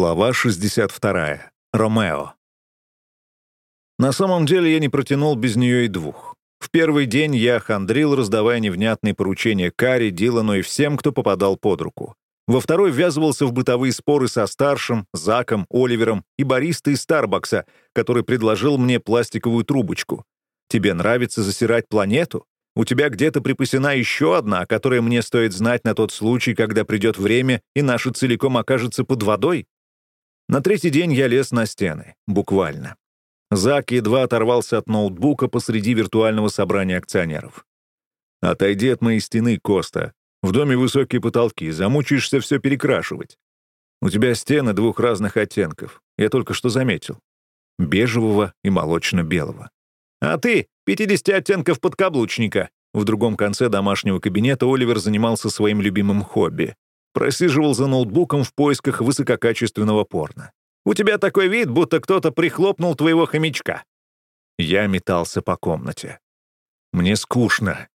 Глава 62. Ромео. На самом деле я не протянул без нее и двух. В первый день я хандрил, раздавая невнятные поручения Карри, Дилану и всем, кто попадал под руку. Во второй ввязывался в бытовые споры со старшим, Заком, Оливером и баристой из Старбакса, который предложил мне пластиковую трубочку. «Тебе нравится засирать планету? У тебя где-то припасена еще одна, которая мне стоит знать на тот случай, когда придет время, и наша целиком окажется под водой?» На третий день я лез на стены, буквально. Зак едва оторвался от ноутбука посреди виртуального собрания акционеров. «Отойди от моей стены, Коста. В доме высокие потолки, замучаешься все перекрашивать. У тебя стены двух разных оттенков, я только что заметил. Бежевого и молочно-белого. А ты — 50 оттенков подкаблучника». В другом конце домашнего кабинета Оливер занимался своим любимым хобби Просиживал за ноутбуком в поисках высококачественного порно. «У тебя такой вид, будто кто-то прихлопнул твоего хомячка». Я метался по комнате. «Мне скучно».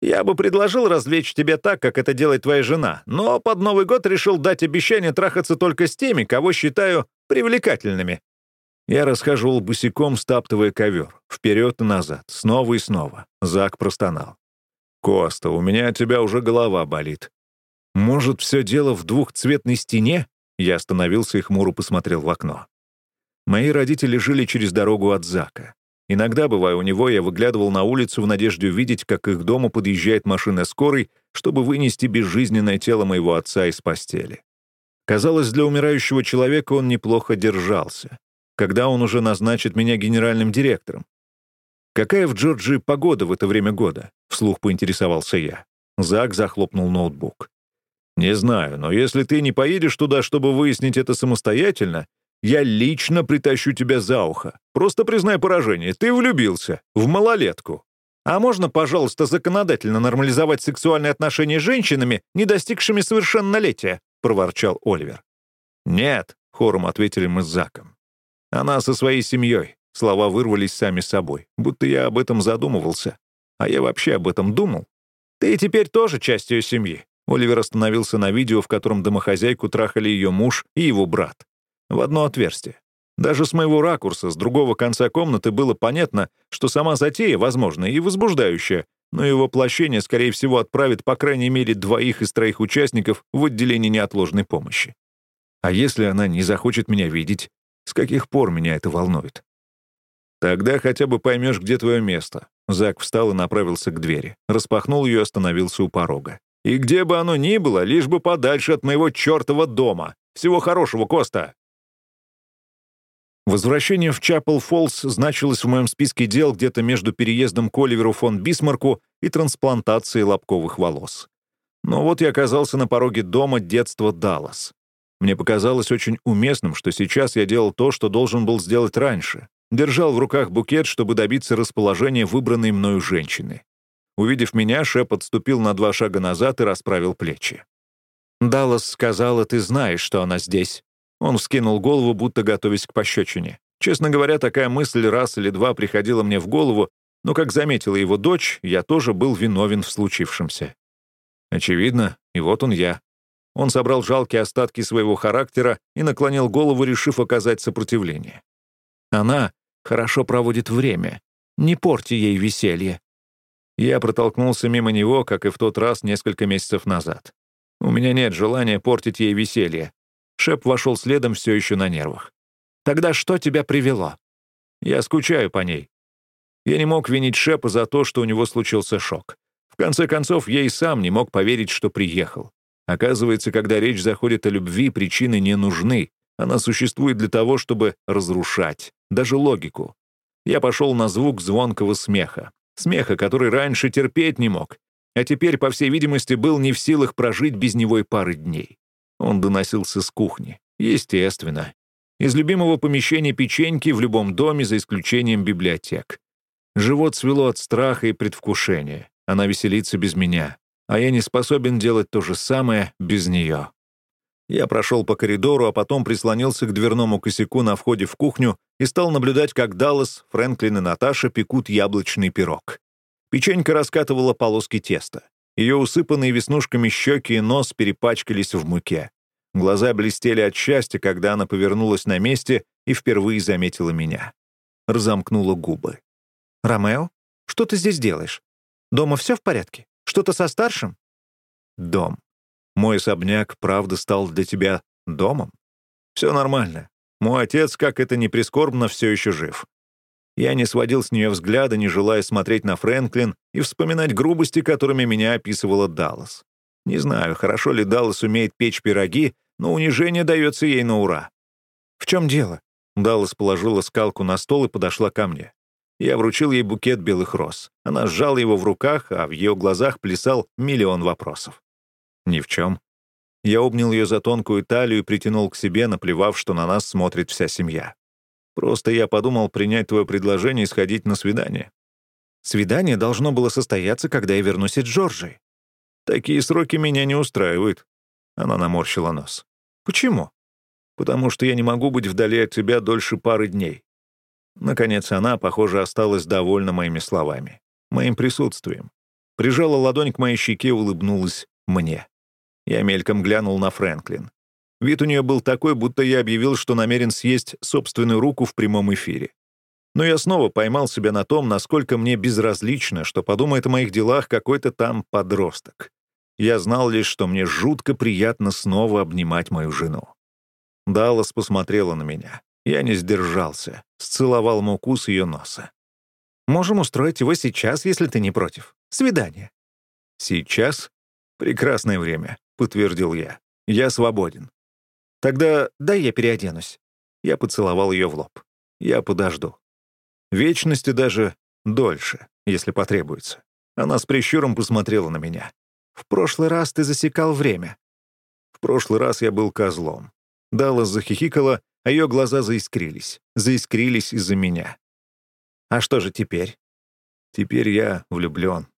«Я бы предложил развлечь тебя так, как это делает твоя жена, но под Новый год решил дать обещание трахаться только с теми, кого считаю привлекательными». Я расхаживал босиком, стаптывая ковер, вперед и назад, снова и снова. Зак простонал. «Коста, у меня от тебя уже голова болит. Может, все дело в двухцветной стене? Я остановился и хмуро посмотрел в окно. Мои родители жили через дорогу от Зака. Иногда, бывая у него, я выглядывал на улицу в надежде увидеть, как их дому подъезжает машина скорой, чтобы вынести безжизненное тело моего отца из постели. Казалось, для умирающего человека он неплохо держался. Когда он уже назначит меня генеральным директором? «Какая в Джорджии погода в это время года?» — вслух поинтересовался я. Зак захлопнул ноутбук. «Не знаю, но если ты не поедешь туда, чтобы выяснить это самостоятельно, я лично притащу тебя за ухо. Просто признай поражение, ты влюбился. В малолетку. А можно, пожалуйста, законодательно нормализовать сексуальные отношения с женщинами, не достигшими совершеннолетия?» — проворчал Оливер. «Нет», — хором ответили мы с Заком. «Она со своей семьей». Слова вырвались сами собой, будто я об этом задумывался. А я вообще об этом думал. «Ты теперь тоже часть ее семьи. Оливер остановился на видео, в котором домохозяйку трахали ее муж и его брат. В одно отверстие. Даже с моего ракурса, с другого конца комнаты, было понятно, что сама затея, возможно, и возбуждающая, но его воплощение, скорее всего, отправит по крайней мере двоих из троих участников в отделение неотложной помощи. А если она не захочет меня видеть, с каких пор меня это волнует? Тогда хотя бы поймешь, где твое место. Зак встал и направился к двери. Распахнул ее и остановился у порога. И где бы оно ни было, лишь бы подальше от моего чертова дома. Всего хорошего, Коста!» Возвращение в Чапел-Фоллс значилось в моем списке дел где-то между переездом к Оливеру фон Бисмарку и трансплантацией лобковых волос. Но вот я оказался на пороге дома детства Даллас. Мне показалось очень уместным, что сейчас я делал то, что должен был сделать раньше. Держал в руках букет, чтобы добиться расположения выбранной мною женщины. Увидев меня, Шеп отступил на два шага назад и расправил плечи. «Даллас сказала, ты знаешь, что она здесь». Он вскинул голову, будто готовясь к пощечине. Честно говоря, такая мысль раз или два приходила мне в голову, но, как заметила его дочь, я тоже был виновен в случившемся. Очевидно, и вот он я. Он собрал жалкие остатки своего характера и наклонил голову, решив оказать сопротивление. Она хорошо проводит время. Не порти ей веселье. Я протолкнулся мимо него, как и в тот раз несколько месяцев назад. У меня нет желания портить ей веселье. Шеп вошел следом все еще на нервах. «Тогда что тебя привело?» «Я скучаю по ней». Я не мог винить Шепа за то, что у него случился шок. В конце концов, я и сам не мог поверить, что приехал. Оказывается, когда речь заходит о любви, причины не нужны. Она существует для того, чтобы разрушать, даже логику. Я пошел на звук звонкого смеха. Смеха, который раньше терпеть не мог, а теперь, по всей видимости, был не в силах прожить без него и пары дней. Он доносился с кухни. Естественно. Из любимого помещения печеньки в любом доме, за исключением библиотек. Живот свело от страха и предвкушения. Она веселится без меня, а я не способен делать то же самое без нее. Я прошел по коридору, а потом прислонился к дверному косяку на входе в кухню и стал наблюдать, как Даллас, Фрэнклин и Наташа пекут яблочный пирог. Печенька раскатывала полоски теста. Ее усыпанные веснушками щеки и нос перепачкались в муке. Глаза блестели от счастья, когда она повернулась на месте и впервые заметила меня. Разомкнула губы. «Ромео, что ты здесь делаешь? Дома все в порядке? Что-то со старшим?» «Дом. Мой особняк, правда, стал для тебя домом? Все нормально. Мой отец, как это ни прискорбно, все еще жив. Я не сводил с нее взгляда, не желая смотреть на Фрэнклин и вспоминать грубости, которыми меня описывала Даллас. Не знаю, хорошо ли Даллас умеет печь пироги, но унижение дается ей на ура. «В чем дело?» Даллас положила скалку на стол и подошла ко мне. Я вручил ей букет белых роз. Она сжала его в руках, а в ее глазах плясал миллион вопросов. Ни в чем. Я обнял ее за тонкую талию и притянул к себе, наплевав, что на нас смотрит вся семья. Просто я подумал принять твое предложение и сходить на свидание. Свидание должно было состояться, когда я вернусь из Джорджии. Такие сроки меня не устраивают. Она наморщила нос. Почему? Потому что я не могу быть вдали от тебя дольше пары дней. Наконец она, похоже, осталась довольна моими словами, моим присутствием. Прижала ладонь к моей щеке и улыбнулась мне. Я мельком глянул на Фрэнклин. Вид у нее был такой, будто я объявил, что намерен съесть собственную руку в прямом эфире. Но я снова поймал себя на том, насколько мне безразлично, что подумает о моих делах какой-то там подросток. Я знал лишь, что мне жутко приятно снова обнимать мою жену. Даллас посмотрела на меня. Я не сдержался, сцеловал муку с ее носа. «Можем устроить его сейчас, если ты не против. Свидание». «Сейчас? Прекрасное время», — подтвердил я. «Я свободен». «Тогда дай я переоденусь». Я поцеловал ее в лоб. «Я подожду». Вечности даже дольше, если потребуется. Она с прищуром посмотрела на меня. «В прошлый раз ты засекал время». В прошлый раз я был козлом. Даллас захихикала, а ее глаза заискрились. Заискрились из-за меня. «А что же теперь?» «Теперь я влюблен.